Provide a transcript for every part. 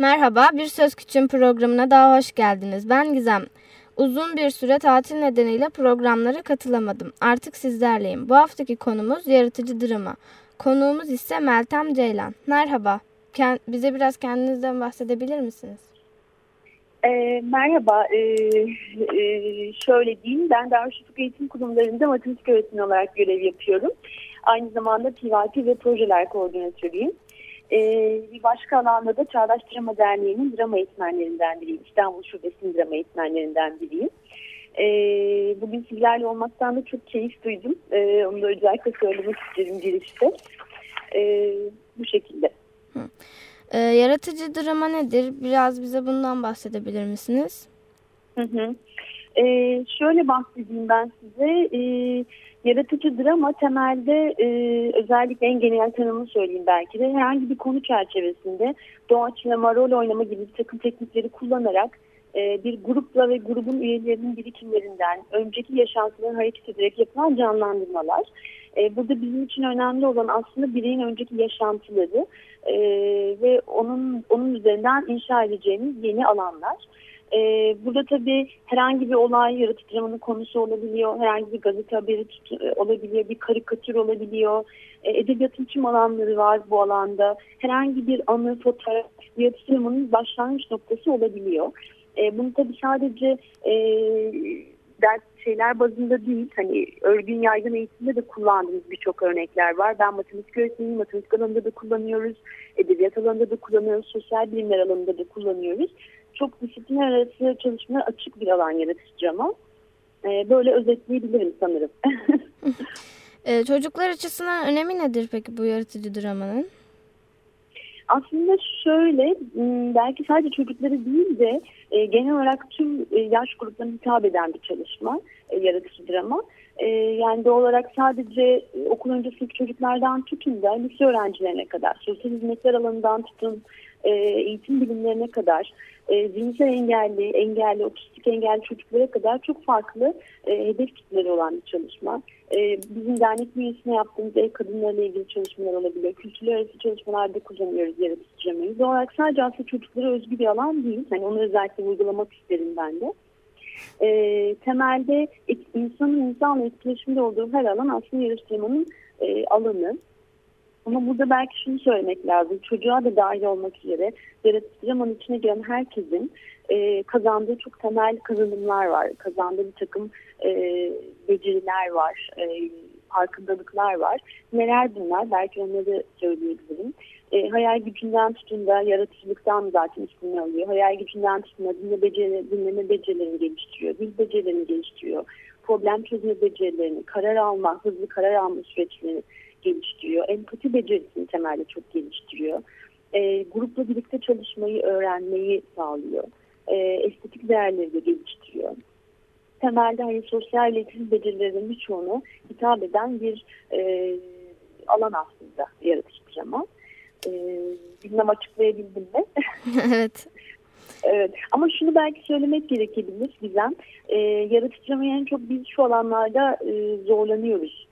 Merhaba, Bir Söz Küçüğün programına daha hoş geldiniz. Ben Gizem. Uzun bir süre tatil nedeniyle programlara katılamadım. Artık sizlerleyim. Bu haftaki konumuz yaratıcı drama. Konuğumuz ise Meltem Ceylan. Merhaba, bize biraz kendinizden bahsedebilir misiniz? E, merhaba, e, e, şöyle diyeyim, ben Darüşşafaka Eğitim Kurumlarında matematik öğretmeni olarak görev yapıyorum. Aynı zamanda PYT ve projeler koordinatörüyüm. E, bir başka alanda da Çağdaş Drama Derneği'nin drama eğitmenlerinden biriyim. İstanbul Şubesi'nin drama eğitmenlerinden biriyim. E, bugün sizlerle olmaktan da çok keyif duydum. E, onu da özellikle söylemek isterim girişte. E, bu şekilde. Hı. E, yaratıcı drama nedir? Biraz bize bundan bahsedebilir misiniz? Hı hı. E, şöyle bahsedeyim ben size. E, yaratıcı drama temelde e, özellikle en genel tanımını söyleyeyim belki de herhangi bir konu çerçevesinde doğaçlama, rol oynama gibi takım teknikleri kullanarak e, bir grupla ve grubun üyelerinin birikimlerinden önceki yaşantıları hareket ederek yapılan canlandırmalar. E, burada bizim için önemli olan aslında bireyin önceki yaşantıları e, ve onun onun üzerinden inşa edeceğimiz yeni alanlar. E, burada tabii herhangi bir olay yaratıcılığının konusu olabiliyor, herhangi bir gazete haberi olabiliyor, bir karikatür olabiliyor. E, edebiyatın tüm alanları var bu alanda. Herhangi bir anı, fotoğraf yaratıcılığının başlangıç noktası olabiliyor. E, bunu tabii sadece e, ders şeyler bazında değil, hani örgün yaygın eğitimde de kullandığımız birçok örnekler var. Ben matematik öğretmeniyim, matematik alanında da kullanıyoruz, edebiyat alanında da kullanıyoruz, sosyal bilimler alanında da kullanıyoruz. Çok disiplinler arası çalışmaya açık bir alan yaratıcı ama e, böyle özetleyebilirim sanırım. e, çocuklar açısından önemi nedir peki bu yaratıcı dramanın? Aslında şöyle belki sadece çocukları değil de e, genel olarak tüm e, yaş gruplarına hitap eden bir çalışma e, yaratıcı drama. E, yani doğal olarak sadece e, okul öncesi çocuklardan tutun da lise öğrencilerine kadar, sosyal hizmetler alanından tutun e, eğitim bilimlerine kadar, e, zihinsel engelli, engelli, otistik engelli çocuklara kadar çok farklı e, hedef kitleri olan bir çalışma. E, bizim dernek bünyesinde yaptığımız ev kadınlarla ilgili çalışmalar olabiliyor. Kültürler arası çalışmalarda kullanıyoruz yaratıcı dramayı. Doğal olarak sadece aslında çocuklara özgü bir alan değil. Hani onu özellikle vurgulamak isterim ben de. E, temelde insanın insanla etkileşimde olduğu her alan aslında yarıştırmanın e, alanı. Ama burada belki şunu söylemek lazım. Çocuğa da dahil olmak üzere yaratıcı dramanın içine giren herkesin e, kazandığı çok temel kazanımlar var. Kazandığı bir takım e, beceriler var, e, farkındalıklar var. Neler bunlar? Belki onları söyleyebilirim. E, hayal gücünden tutun da yaratıcılıktan zaten ismini alıyor. Hayal gücünden tutun da dinle beceri, dinleme becerilerini geliştiriyor. Dil becerilerini geliştiriyor. Problem çözme becerilerini, karar alma, hızlı karar alma süreçlerini geliştiriyor. Empati becerisini temelde çok geliştiriyor. E, grupla birlikte çalışmayı öğrenmeyi sağlıyor. E, estetik değerleri de geliştiriyor. Temelde hani sosyal iletişim becerilerinin birçoğunu hitap eden bir e, alan aslında yaratıcı drama. E, bilmem açıklayabildim mi? evet. Evet ama şunu belki söylemek gerekebilir Gizem. E, yaratıcı en çok biz şu alanlarda e, zorlanıyoruz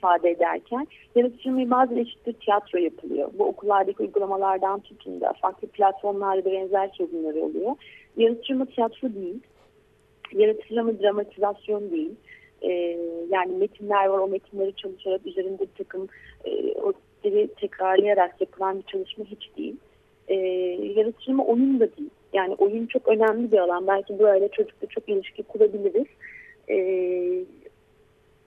ifade ederken yaratıcılığı bazen eşittir tiyatro yapılıyor. Bu okullardaki uygulamalardan tutun da farklı platformlarda benzer çözümleri oluyor. Yaratıcılığı tiyatro değil. Yaratıcılığı dramatizasyon değil. Ee, yani metinler var o metinleri çalışarak üzerinde bir takım e, o tekrarlayarak yapılan bir çalışma hiç değil. Ee, yaratıcılığı oyun da değil. Yani oyun çok önemli bir alan. Belki böyle çocukla çok ilişki kurabiliriz. Ee,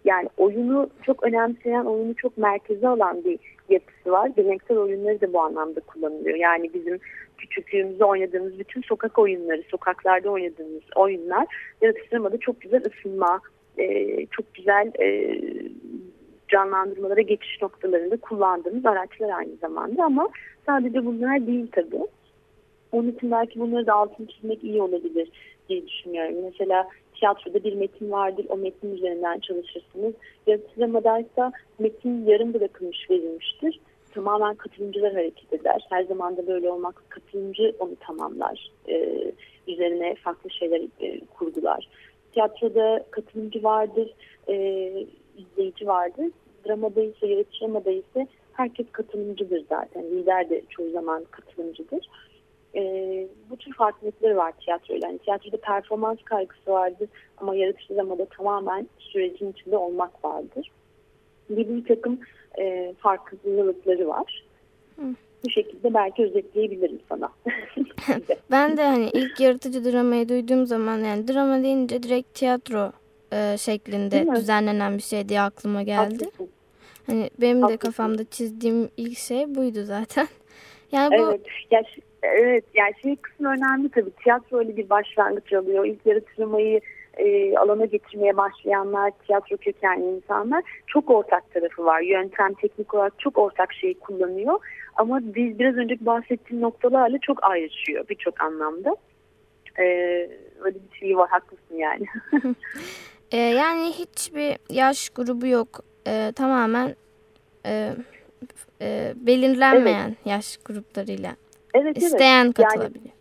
yani oyunu çok önemseyen, oyunu çok merkeze alan bir yapısı var. Geleneksel oyunları da bu anlamda kullanılıyor. Yani bizim küçüklüğümüzde oynadığımız bütün sokak oyunları, sokaklarda oynadığımız oyunlar yaratıcılamada çok güzel ısınma, e, çok güzel e, canlandırmalara geçiş noktalarında kullandığımız araçlar aynı zamanda ama sadece bunlar değil tabii. Onun için belki bunları da altını çizmek iyi olabilir diye düşünüyorum. Mesela tiyatroda bir metin vardır. O metin üzerinden çalışırsınız. Yaratıcılamadaysa metin yarım bırakılmış verilmiştir. Tamamen katılımcılar hareket eder. Her zaman da böyle olmak katılımcı onu tamamlar. Ee, üzerine farklı şeyler e, kurgular. Tiyatroda katılımcı vardır, e, izleyici vardır. Dramada ise, yaratıcılamada ise herkes katılımcıdır zaten. Lider de çoğu zaman katılımcıdır. E, bu tür farklılıkları var tiyatroyla. Yani tiyatroda performans kaygısı vardır ama yaratıcı dramada tamamen sürecin içinde olmak vardır. Gibi bir takım e, farklılıkları var. Hı. Bu şekilde belki özetleyebilirim sana. ben de hani ilk yaratıcı dramayı duyduğum zaman yani drama deyince direkt tiyatro e, şeklinde düzenlenen bir şey diye aklıma geldi. Haklısın. Hani benim Haklısın. de kafamda çizdiğim ilk şey buydu zaten. Yani bu... Evet. Ya, evet. Yani şey kısmı önemli tabii. Tiyatro öyle bir başlangıç alıyor. İlk yaratırmayı e, alana getirmeye başlayanlar, tiyatro kökenli insanlar çok ortak tarafı var. Yöntem, teknik olarak çok ortak şeyi kullanıyor. Ama biz biraz önce bahsettiğim noktalarla çok ayrışıyor birçok anlamda. Ee, öyle bir şey var, haklısın yani. ee, yani hiçbir yaş grubu yok. Ee, tamamen e, e, belirlenmeyen evet. yaş gruplarıyla evet, isteyen evet. katılabilir. Yani,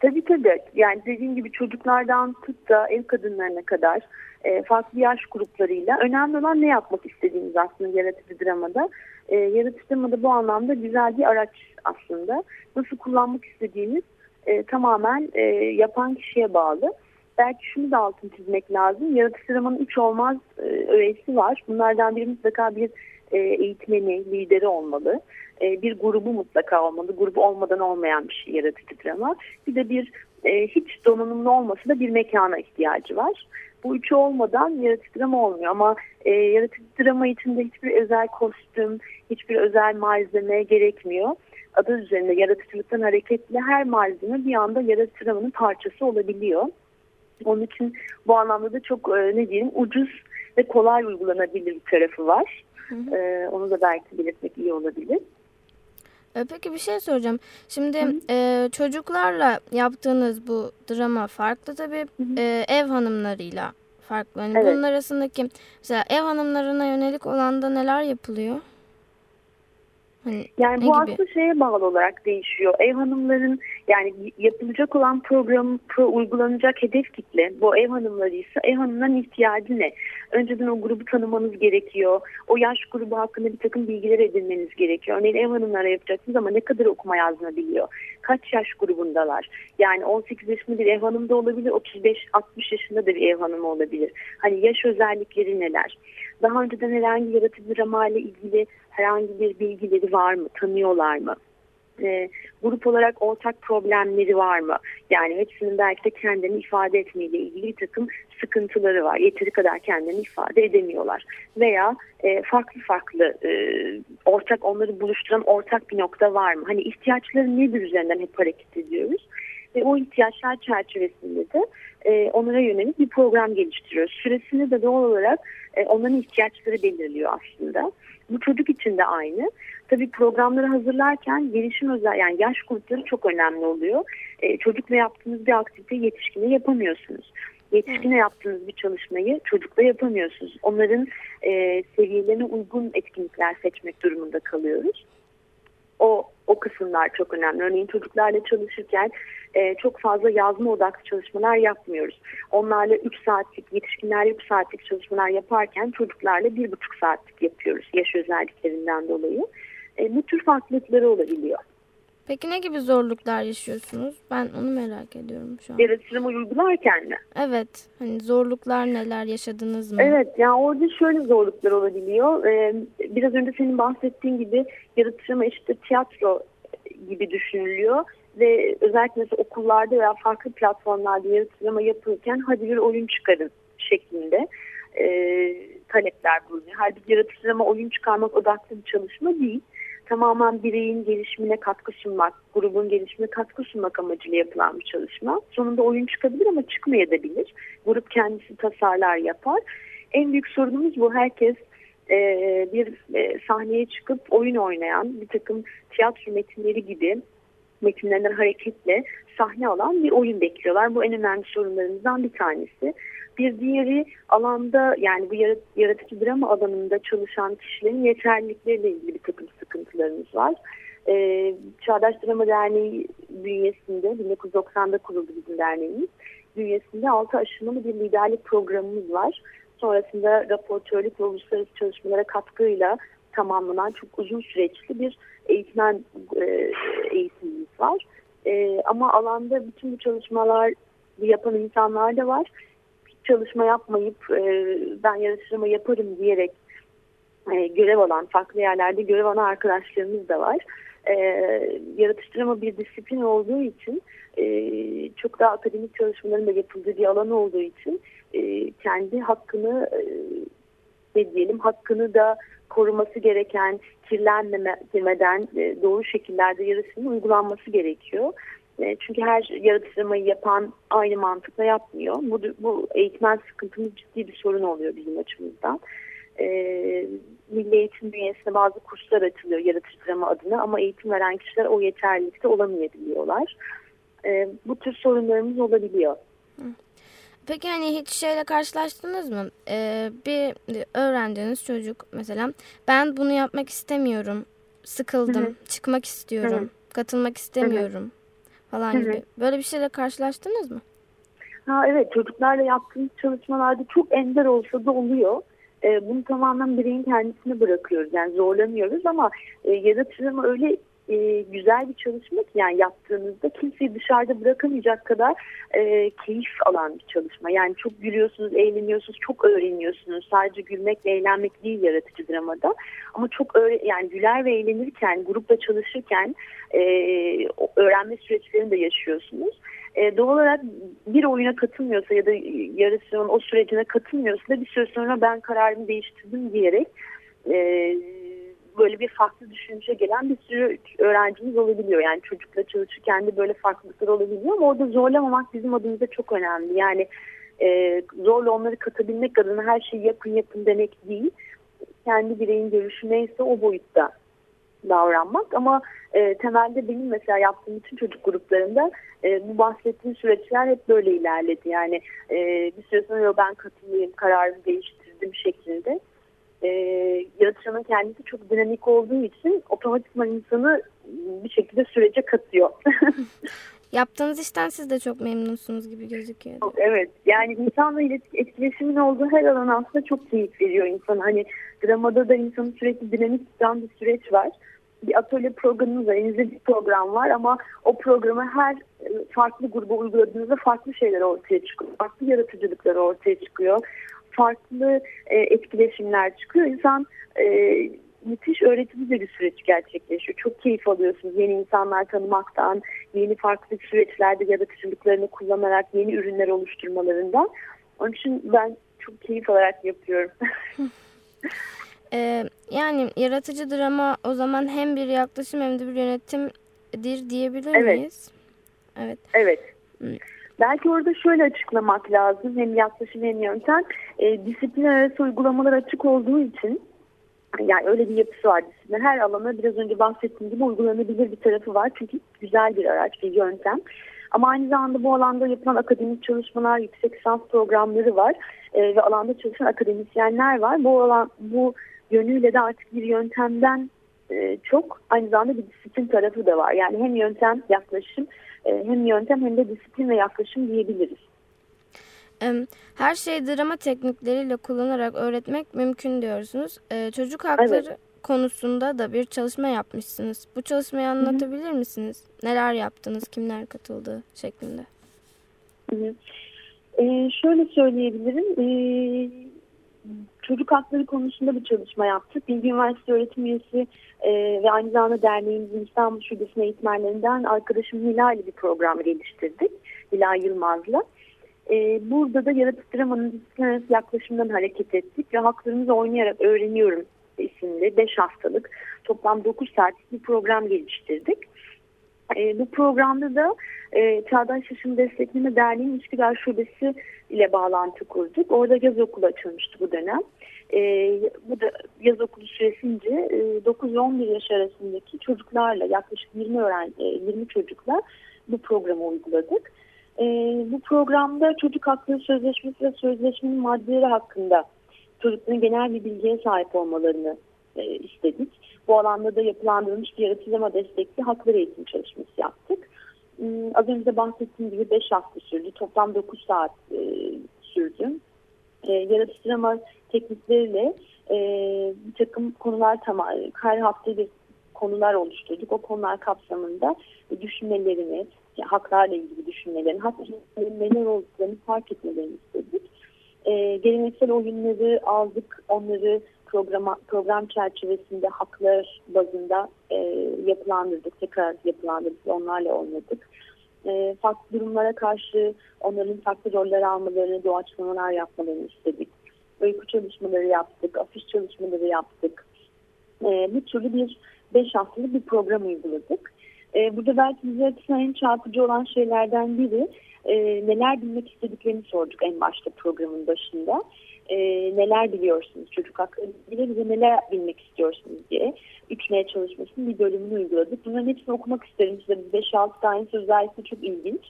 tabii tabii. Yani dediğim gibi çocuklardan tut da ev kadınlarına kadar e, farklı yaş gruplarıyla önemli olan ne yapmak istediğimiz aslında yaratıcı dramada. E, yaratıcı dramada bu anlamda güzel bir araç aslında. Nasıl kullanmak istediğimiz e, tamamen e, yapan kişiye bağlı. Belki şunu da altın çizmek lazım. Yaratıcı dramanın üç olmaz e, öğesi var. Bunlardan biri mutlaka bir e, eğitmeni, lideri olmalı. E, bir grubu mutlaka olmalı. Grubu olmadan olmayan bir şey yaratıcı drama. Bir de bir e, hiç donanımlı olması da bir mekana ihtiyacı var. Bu üçü olmadan yaratıcı drama olmuyor ama yaratıcı drama içinde hiçbir özel kostüm, hiçbir özel malzeme gerekmiyor. Adı üzerinde yaratıcılıktan hareketle her malzeme bir anda yaratıcı dramanın parçası olabiliyor. Onun için bu anlamda da çok ne diyelim ucuz ve kolay uygulanabilir bir tarafı var. Hı hı. E, onu da belki belirtmek iyi olabilir. E, peki bir şey soracağım. Şimdi e, çocuklarla yaptığınız bu drama farklı tabii e, ev hanımlarıyla farklı. Yani evet. Bunun arasındaki mesela ev hanımlarına yönelik olan da neler yapılıyor? Hani yani bu gibi? aslında şeye bağlı olarak değişiyor. Ev hanımların yani yapılacak olan program pro, uygulanacak hedef kitle bu ev hanımları ise ev hanımların ihtiyacı ne? Önceden o grubu tanımanız gerekiyor. O yaş grubu hakkında bir takım bilgiler edinmeniz gerekiyor. Örneğin ev hanımlara yapacaksınız ama ne kadar okuma yazma biliyor? Kaç yaş grubundalar? Yani 18 yaşında bir ev hanım da olabilir, 35-60 yaşında da bir ev hanımı olabilir. Hani yaş özellikleri neler? Daha önceden herhangi yaratıcı drama ile ilgili herhangi bir bilgileri var mı? Tanıyorlar mı? E, grup olarak ortak problemleri var mı? Yani hepsinin belki de kendini ifade etmeyle ilgili takım sıkıntıları var. Yeteri kadar kendini ifade edemiyorlar. Veya e, farklı farklı e, ortak onları buluşturan ortak bir nokta var mı? Hani ihtiyaçları nedir üzerinden hep hareket ediyoruz. Ve o ihtiyaçlar çerçevesinde de e, onlara yönelik bir program geliştiriyoruz. Süresini de doğal olarak e, onların ihtiyaçları belirliyor aslında. Bu çocuk için de aynı. Tabii programları hazırlarken gelişim özel yani yaş grupları çok önemli oluyor. E, çocukla yaptığınız bir aktivite yetişkine yapamıyorsunuz. Yetişkine yaptığınız bir çalışmayı çocukla yapamıyorsunuz. Onların e, seviyelerine uygun etkinlikler seçmek durumunda kalıyoruz. O o kısımlar çok önemli. Örneğin çocuklarla çalışırken e, çok fazla yazma odaklı çalışmalar yapmıyoruz. Onlarla 3 saatlik, yetişkinlerle 3 saatlik çalışmalar yaparken çocuklarla 1,5 saatlik yapıyoruz yaş özelliklerinden dolayı. E, bu tür farklılıkları olabiliyor. Peki ne gibi zorluklar yaşıyorsunuz? Ben onu merak ediyorum şu an. Yaratırımı uygularken mi? Evet. Hani zorluklar neler yaşadınız mı? Evet. Yani orada şöyle zorluklar olabiliyor. Ee, biraz önce senin bahsettiğin gibi yaratırımı işte tiyatro gibi düşünülüyor. Ve özellikle mesela okullarda veya farklı platformlarda yaratırımı yapılırken hadi bir oyun çıkarın şeklinde e, talepler bulunuyor. Halbuki yaratırımı oyun çıkarmak odaklı bir çalışma değil tamamen bireyin gelişimine katkı sunmak, grubun gelişimine katkı sunmak amacıyla yapılan bir çalışma. Sonunda oyun çıkabilir ama çıkmayabilir. Grup kendisi tasarlar yapar. En büyük sorunumuz bu. Herkes e, bir e, sahneye çıkıp oyun oynayan bir takım tiyatro metinleri gibi metinlerden hareketle sahne alan bir oyun bekliyorlar. Bu en önemli sorunlarımızdan bir tanesi. Bir diğeri alanda yani bu yaratıcı drama alanında çalışan kişilerin yeterlilikleriyle ilgili bir takım sıkıntılarımız var. Ee, Çağdaş Drama Derneği bünyesinde 1990'da kuruldu bizim derneğimiz. Bünyesinde 6 aşamalı bir liderlik programımız var. Sonrasında raportörlük ve uluslararası çalışmalara katkıyla tamamlanan çok uzun süreçli bir eğitmen e, eğitimimiz var. E, ama alanda bütün bu çalışmalar yapan insanlar da var. Çalışma yapmayıp e, ben yarıştırma yaparım diyerek e, görev alan, farklı yerlerde görev alan arkadaşlarımız da var. E, yaratıştırma bir disiplin olduğu için e, çok daha akademik çalışmaların da yapıldığı bir alan olduğu için e, kendi hakkını e, ne diyelim hakkını da koruması gereken kirlenmeden e, doğru şekillerde yarısının uygulanması gerekiyor. E, çünkü her yaratıştırmayı yapan aynı mantıkla yapmıyor. Bu, bu eğitmen sıkıntımız ciddi bir sorun oluyor bizim açımızdan. E, Milli Eğitim bünyesinde bazı kurslar açılıyor yaratıştırma adına ama eğitim veren kişiler o yeterlilikte olamayabiliyorlar. E, bu tür sorunlarımız olabiliyor. Peki hani hiç şeyle karşılaştınız mı? Ee, bir öğrendiğiniz çocuk mesela ben bunu yapmak istemiyorum, sıkıldım, Hı-hı. çıkmak istiyorum, Hı-hı. katılmak istemiyorum Hı-hı. Falan Hı-hı. gibi. Böyle bir şeyle karşılaştınız mı? Ha evet çocuklarla yaptığımız çalışmalarda çok ender olsa da oluyor. Ee, bunu tamamen bireyin kendisine bırakıyoruz. Yani zorlamıyoruz ama e, yaratıcılığımı öyle e, güzel bir çalışma ki yani yaptığınızda kimseyi dışarıda bırakamayacak kadar e, keyif alan bir çalışma. Yani çok gülüyorsunuz, eğleniyorsunuz, çok öğreniyorsunuz. Sadece gülmek eğlenmek değil yaratıcı dramada. Ama çok yani güler ve eğlenirken, grupla çalışırken e, öğrenme süreçlerini de yaşıyorsunuz. E, doğal olarak bir oyuna katılmıyorsa ya da yarışmanın o sürecine katılmıyorsa da bir süre sonra ben kararımı değiştirdim diyerek e, böyle bir farklı düşünce gelen bir sürü öğrencimiz olabiliyor. Yani çocukla çalışırken de böyle farklılıklar olabiliyor ama orada zorlamamak bizim adımıza çok önemli. Yani e, zorla onları katabilmek adına her şeyi yapın yapın demek değil. Kendi bireyin görüşü neyse o boyutta davranmak ama e, temelde benim mesela yaptığım bütün çocuk gruplarında e, bu bahsettiğim süreçler hep böyle ilerledi. Yani e, bir süre sonra ben katılayım, kararımı değiştirdim şeklinde e, yaratıcının kendisi çok dinamik olduğu için otomatikman insanı bir şekilde sürece katıyor. Yaptığınız işten siz de çok memnunsunuz gibi gözüküyor. Evet yani insanla etkileşimin olduğu her alan aslında çok keyif veriyor insan. Hani dramada da insanın sürekli dinamik tutan bir süreç var. Bir atölye programımız var, elinizde bir program var ama o programı her e, farklı gruba uyguladığınızda farklı şeyler ortaya çıkıyor. Farklı yaratıcılıklar ortaya çıkıyor farklı e, etkileşimler çıkıyor. İnsan e, müthiş öğretici bir süreç gerçekleşiyor. Çok keyif alıyorsunuz yeni insanlar tanımaktan, yeni farklı süreçlerde yaratıcılıklarını kullanarak yeni ürünler oluşturmalarından. Onun için ben çok keyif alarak yapıyorum. ee, yani yaratıcı drama o zaman hem bir yaklaşım hem de bir yönetimdir diyebilir evet. miyiz? Evet. Evet. Belki orada şöyle açıklamak lazım hem yaklaşım hem yöntem. E, disiplin arası uygulamalar açık olduğu için yani öyle bir yapısı var disiplin. Her alana biraz önce bahsettiğim gibi uygulanabilir bir tarafı var. Çünkü güzel bir araç, bir yöntem. Ama aynı zamanda bu alanda yapılan akademik çalışmalar, yüksek lisans programları var e, ve alanda çalışan akademisyenler var. Bu alan bu yönüyle de artık bir yöntemden e, çok aynı zamanda bir disiplin tarafı da var. Yani hem yöntem, yaklaşım hem yöntem hem de disiplin ve yaklaşım diyebiliriz. Her şeyi drama teknikleriyle kullanarak öğretmek mümkün diyorsunuz. E, çocuk hakları evet. konusunda da bir çalışma yapmışsınız. Bu çalışmayı anlatabilir Hı-hı. misiniz? Neler yaptınız, kimler katıldı şeklinde? Hı Ee, şöyle söyleyebilirim. Ee, çocuk hakları konusunda bir çalışma yaptık. Bilgi Üniversitesi öğretim üyesi e, ve aynı zamanda derneğimizin İstanbul Şubesi'nin eğitmenlerinden arkadaşım Hilal bir program geliştirdik. Hilal Yılmaz'la. E, burada da yaratıcı dramanın disiplin yaklaşımından hareket ettik ve haklarımızı oynayarak öğreniyorum isimli 5 haftalık toplam 9 saatlik bir program geliştirdik. E, bu programda da e, Çağdaş Yaşam Destekleme Derneği İlişkiler Şubesi ile bağlantı kurduk. Orada yaz okulu açılmıştı bu dönem. E, bu da yaz okulu süresince e, 9-11 yaş arasındaki çocuklarla yaklaşık 20 öğren e, 20 çocukla bu programı uyguladık. E, bu programda çocuk hakları sözleşmesi ve sözleşmenin maddeleri hakkında çocukların genel bir bilgiye sahip olmalarını e, istedik. Bu alanda da yapılandırılmış bir yaratılama destekli hakları eğitim çalışması yaptık. E, az önce bahsettiğim gibi 5 hafta sürdü. Toplam 9 saat e, sürdü. E, yaratılama teknikleriyle e, bir takım konular tamam, her hafta bir konular oluşturduk. O konular kapsamında düşünmelerini, yani haklarla ilgili düşünmelerini, hak neler olduklarını fark etmelerini istedik. E, geleneksel oyunları aldık, onları programa, program çerçevesinde haklar bazında e, yapılandırdık, tekrar yapılandırdık, onlarla oynadık. E, farklı durumlara karşı onların farklı roller almalarını, doğaçlamalar yapmalarını istedik. Öykü çalışmaları yaptık, afiş çalışmaları yaptık. E, bu türlü bir beş haftalık bir program uyguladık. E, burada belki bize en çarpıcı olan şeylerden biri e, neler bilmek istediklerini sorduk en başta programın başında. E, neler biliyorsunuz çocuk ilgili bize neler bilmek istiyorsunuz diye 3N çalışmasının bir bölümünü uyguladık. Bunların hepsini okumak isterim size. 5-6 tane özellikle çok ilginç.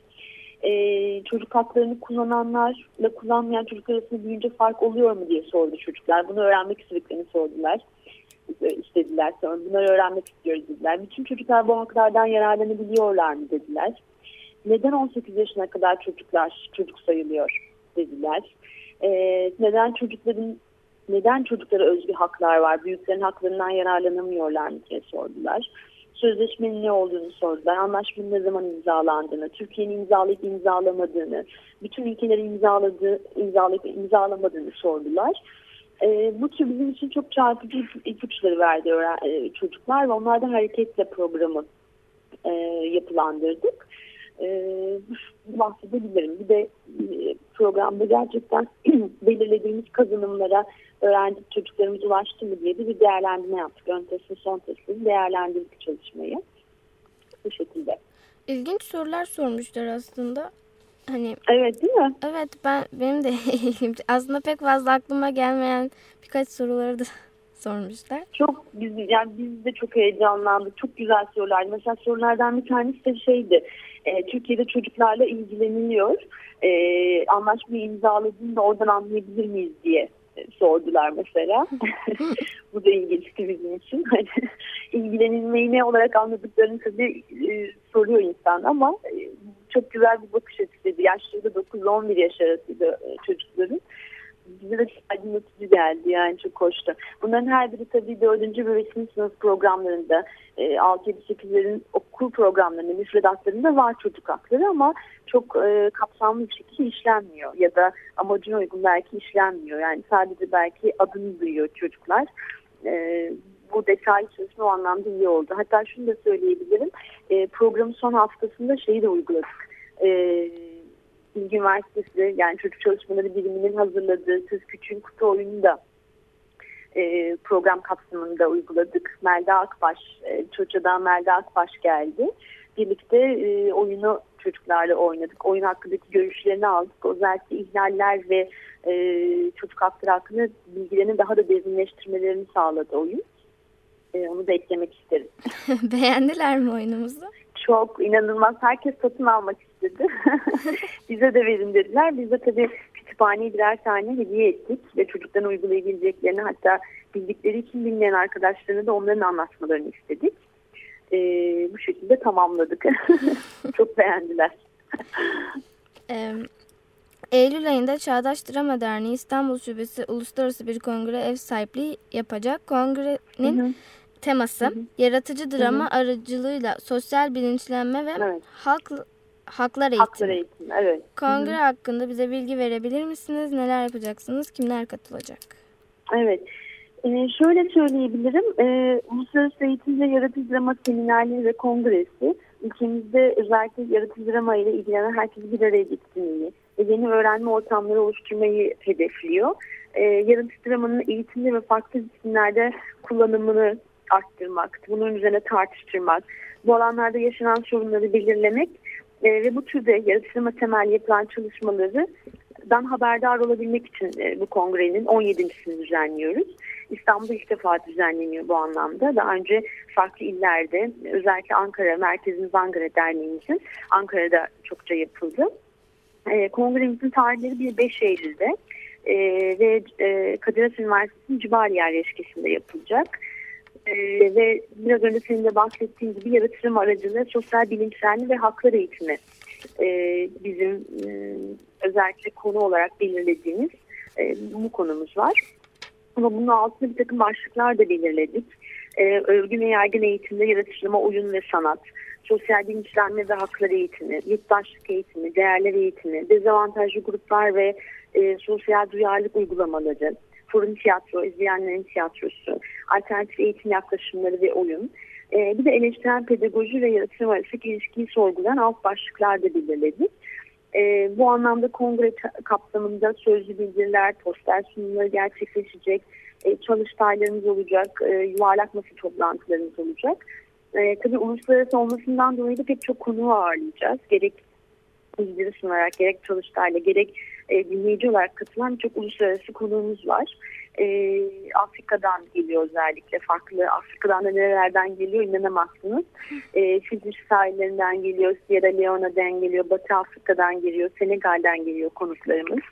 Ee, çocuk haklarını kullananlarla kullanmayan çocuk arasında büyüyünce fark oluyor mu diye sordu çocuklar. Bunu öğrenmek istediklerini sordular istediler sonra. Bunları öğrenmek istiyoruz dediler. Bütün çocuklar bu haklardan yararlanabiliyorlar mı dediler. Neden 18 yaşına kadar çocuklar çocuk sayılıyor dediler. Ee, neden çocukların neden çocuklara özgü haklar var? Büyüklerin haklarından yararlanamıyorlar mı diye sordular. Sözleşmenin ne olduğunu sordular. Anlaşmanın ne zaman imzalandığını, Türkiye'nin imzalayıp imzalamadığını, bütün ülkelerin imzaladığı, imzalayıp imzalamadığını sordular. E, bu tür bizim için çok çarpıcı ipuçları verdi e, çocuklar ve onlardan hareketle programı e, yapılandırdık. E, bahsedebilirim. Bir de e, programda gerçekten belirlediğimiz kazanımlara öğrenci çocuklarımız ulaştı mı diye bir değerlendirme yaptık. Ön testi, son testi değerlendirdik çalışmayı. Bu şekilde. İlginç sorular sormuşlar aslında. Hani Evet değil mi? Evet ben benim de ilgim. Aslında pek fazla aklıma gelmeyen birkaç soruları da sormuşlar. Çok biz yani biz de çok heyecanlandık. Çok güzel sorular. Mesela sorulardan bir tanesi de şeydi. E, Türkiye'de çocuklarla ilgileniliyor. E, anlaşmayı imzaladığında oradan anlayabilir miyiz diye sordular mesela. Bu da ilginçti bizim için. İlgilenilmeyi ne olarak anladıklarını tabii e, soruyor insan ama e, çok güzel bir bakış açısıydı. Yaşları da 9-11 yaş arasıydı e, çocukların. Bize de aydınlatıcı geldi yani çok hoştu. Bunların her biri tabii 4. ve 5. sınıf programlarında 6-7-8'lerin okul programlarında, müfredatlarında var çocuk hakları ama çok e, kapsamlı bir şekilde işlenmiyor ya da amacına uygun belki işlenmiyor. Yani sadece belki adını duyuyor çocuklar. Bu detay çalışma o anlamda iyi oldu. Hatta şunu da söyleyebilirim. E, programın son haftasında şeyi de uyguladık. E, Bilgi Üniversitesi yani çocuk çalışmaları biriminin hazırladığı Söz Küçüğün Kutu oyunu da e, program kapsamında uyguladık. Melda Akbaş, e, Çoça'dan Melda Akbaş geldi. Birlikte e, oyunu çocuklarla oynadık. Oyun hakkındaki görüşlerini aldık. Özellikle ihlaller ve e, çocuk hakları hakkında bilgilerini daha da derinleştirmelerini sağladı oyun. E, onu da eklemek isterim. Beğendiler mi oyunumuzu? Çok inanılmaz. Herkes satın almak istedi. Bize de verin dediler. Biz de tabii kütüphaneye birer tane hediye ettik ve çocukların uygulayabileceklerini hatta bildikleri için bilmeyen arkadaşlarına da onların anlatmalarını istedik. Ee, bu şekilde tamamladık. Çok beğendiler. Eylül ayında Çağdaş Drama Derneği İstanbul Şubesi uluslararası bir kongre ev sahipliği yapacak. Kongrenin hı hı. Teması hı hı. yaratıcı drama hı hı. aracılığıyla sosyal bilinçlenme ve evet. halk Haklar eğitimi. Haklar eğitimi, evet. Kongre Hı -hı. hakkında bize bilgi verebilir misiniz? Neler yapacaksınız? Kimler katılacak? Evet. Ee, şöyle söyleyebilirim. Ee, Uluslararası Eğitimde Yaratıcı Drama Seminerleri ve Kongresi ülkemizde özellikle yaratıcı drama ile ilgilenen herkesi bir araya getirmeyi ve yeni öğrenme ortamları oluşturmayı hedefliyor. Ee, yaratıcı dramanın eğitimde ve farklı disiplinlerde kullanımını arttırmak, bunun üzerine tartıştırmak, bu alanlarda yaşanan sorunları belirlemek e, ve bu türde yaratılma temel yapılan çalışmalardan haberdar olabilmek için e, bu kongrenin 17.sini düzenliyoruz. İstanbul'da ilk defa düzenleniyor bu anlamda. Daha önce farklı illerde özellikle Ankara, Merkezimiz Ankara Derneğimizin Ankara'da çokça yapıldı. E, kongremizin tarihleri bir 5 Eylül'de e, ve e, Kadir Has Üniversitesi'nin Cibali yerleşkesinde yapılacak. Ee, ve biraz önce senin de bahsettiğin gibi yaratırım aracılığı sosyal bilimselliği ve haklar eğitimi e, bizim e, özellikle konu olarak belirlediğimiz e, bu konumuz var. Ama bunun altında bir takım başlıklar da belirledik. e, örgün ve yaygın eğitimde yaratıcılama, oyun ve sanat, sosyal bilinçlenme ve haklar eğitimi, yurttaşlık eğitimi, değerler eğitimi, dezavantajlı gruplar ve e, sosyal duyarlılık uygulamaları, forum tiyatro, izleyenlerin tiyatrosu, alternatif eğitim yaklaşımları ve oyun. E, bir de eleştiren pedagoji ve yaratım arasındaki ilişkiyi sorgulayan alt başlıklar da belirledik. E, bu anlamda kongre kapsamında sözlü bildiriler, poster sunumları gerçekleşecek, e, çalıştaylarımız olacak, e, yuvarlak masa toplantılarımız olacak. E, tabii uluslararası olmasından dolayı da pek çok konu ağırlayacağız. Gerek bildiri sunarak, gerek çalıştayla, gerek e, dinleyici olarak katılan çok uluslararası konuğumuz var. E, Afrika'dan geliyor özellikle farklı Afrika'dan da nerelerden geliyor inanamazsınız. E, Fiji sahillerinden geliyor, Sierra Leone'den geliyor, Batı Afrika'dan geliyor, Senegal'den geliyor konuklarımız.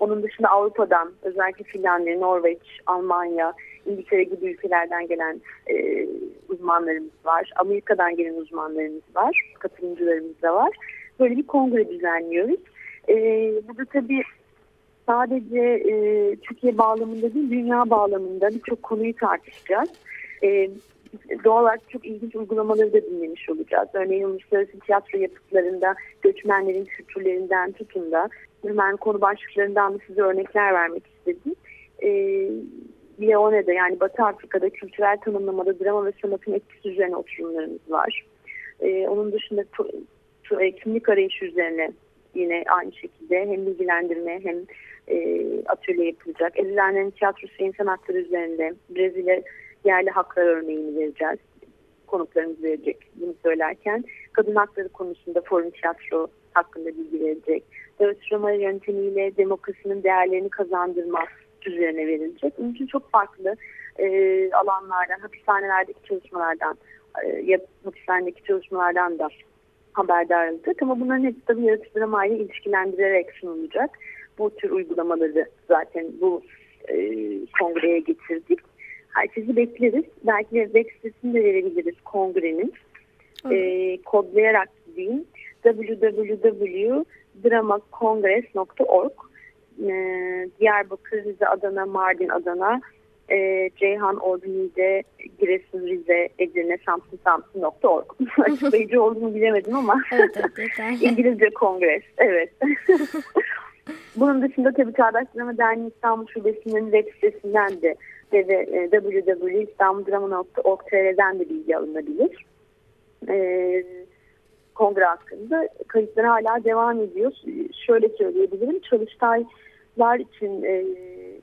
Onun dışında Avrupa'dan özellikle Finlandiya, Norveç, Almanya, İngiltere gibi ülkelerden gelen e, uzmanlarımız var. Amerika'dan gelen uzmanlarımız var. Katılımcılarımız da var. Böyle bir kongre düzenliyoruz. E, burada tabii sadece e, Türkiye bağlamında değil, dünya bağlamında birçok konuyu tartışacağız. E, doğal olarak çok ilginç uygulamaları da dinlemiş olacağız. Örneğin uluslararası tiyatro yapıtlarında göçmenlerin kültürlerinden tutun da hemen konu başlıklarından da size örnekler vermek istedim. E, Leone'de yani Batı Afrika'da kültürel tanımlamada drama ve sanatın etkisi üzerine oturumlarımız var. E, onun dışında e, kimlik arayışı üzerine yine aynı şekilde hem bilgilendirme hem e, atölye yapılacak. Ezilenlerin tiyatrosu insan hakları üzerinde Brezilya yerli haklar örneğini vereceğiz. Konuklarımız verecek bunu söylerken. Kadın hakları konusunda forum tiyatro hakkında bilgi verecek. Dağıtışlama yöntemiyle demokrasinin değerlerini kazandırma üzerine verilecek. Bunun için çok farklı e, alanlardan, hapishanelerdeki çalışmalardan, e, hapishanedeki çalışmalardan da haberdar olacak. Ama bunların hepsi tabii yaratıcı dramayla ilişkilendirerek sunulacak. Bu tür uygulamaları zaten bu e, kongreye getirdik. Herkesi bekleriz. Belki web sitesini de verebiliriz kongrenin. E, kodlayarak diyeyim www.dramakongres.org e, Diyarbakır, Rize, Adana, Mardin, Adana, e, Ceyhan, Ordu, Niğde, Giresun, Rize, Edirne, Samsun, Samsun.org. Açıklayıcı olduğunu bilemedim ama evet, evet, İngilizce kongres. Evet. Bunun dışında tabii Çağdaş Drama Derneği İstanbul Şubesi'nin web sitesinden de ve www.istanbuldrama.org.tr'den de bilgi alınabilir. E, kongre hakkında kayıtları hala devam ediyor. Şöyle söyleyebilirim. Çalıştaylar için e,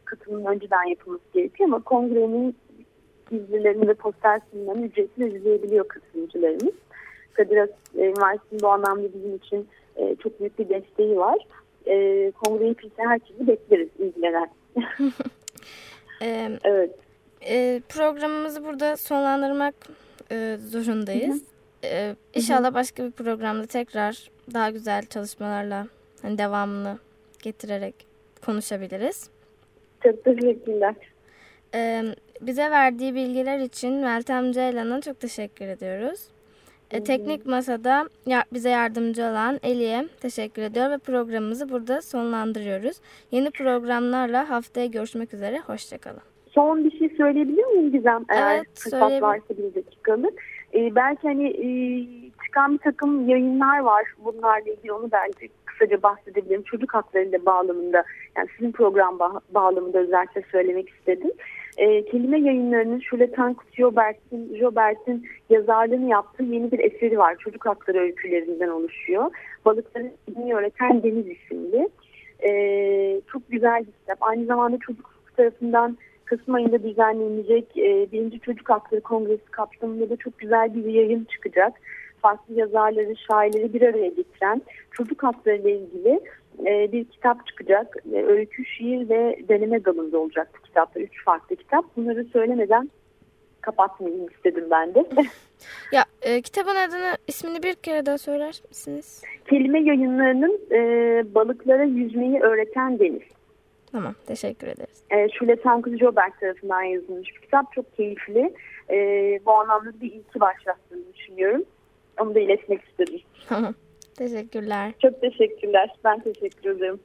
katılımın önceden yapılması gerekiyor ama kongrenin izlerini ve poster sunumlarını ücretsiz izleyebiliyor katılımcılarımız. Kadir Has Üniversitesi'nin bu anlamda bizim için e, çok büyük bir desteği var. E, kongreyi piste herkesi bekleriz ilgilenen. evet. E, programımızı burada sonlandırmak e, zorundayız. Hı hı. Ee, inşallah başka bir programda tekrar daha güzel çalışmalarla hani devamını getirerek konuşabiliriz. Çok teşekkürler. Ee, bize verdiği bilgiler için Meltem Ceylan'a çok teşekkür ediyoruz. Ee, teknik Masa'da ya, bize yardımcı olan Eli'ye teşekkür ediyor ve programımızı burada sonlandırıyoruz. Yeni programlarla haftaya görüşmek üzere. Hoşçakalın. Son bir şey söyleyebilir miyim Gizem? Eğer evet, fırsat varsa bir dakikalık. Ee, belki hani e, çıkan bir takım yayınlar var bunlarla ilgili onu bence kısaca bahsedebilirim. Çocuk haklarıyla bağlamında yani sizin program ba bağlamında özellikle söylemek istedim. E, kelime yayınlarının Şule Tankut Jobert'in Jobert'in yazarlığını yaptığı yeni bir eseri var. Çocuk hakları öykülerinden oluşuyor. Balıkların ilmini öğreten Deniz isimli. E, çok güzel bir kitap. Aynı zamanda çocuk tarafından Kasım ayında düzenlenecek e, birinci Çocuk Hakları Kongresi kapsamında da çok güzel bir yayın çıkacak. Farklı yazarları, şairleri bir araya getiren çocuk hakları ile ilgili e, bir kitap çıkacak. E, öykü, şiir ve deneme dalında olacak bu kitapta. Üç farklı kitap. Bunları söylemeden kapatmayayım istedim ben de. ya e, kitabın adını ismini bir kere daha söyler misiniz? Kelime yayınlarının e, balıklara yüzmeyi öğreten deniz. Tamam, teşekkür ederiz. E, Şule Tankız Joberk tarafından yazılmış bir kitap. Çok keyifli. E, bu anlamda bir ilki başlattığını düşünüyorum. Onu da iletmek istedim. Teşekkürler. Çok teşekkürler. Ben teşekkür ederim.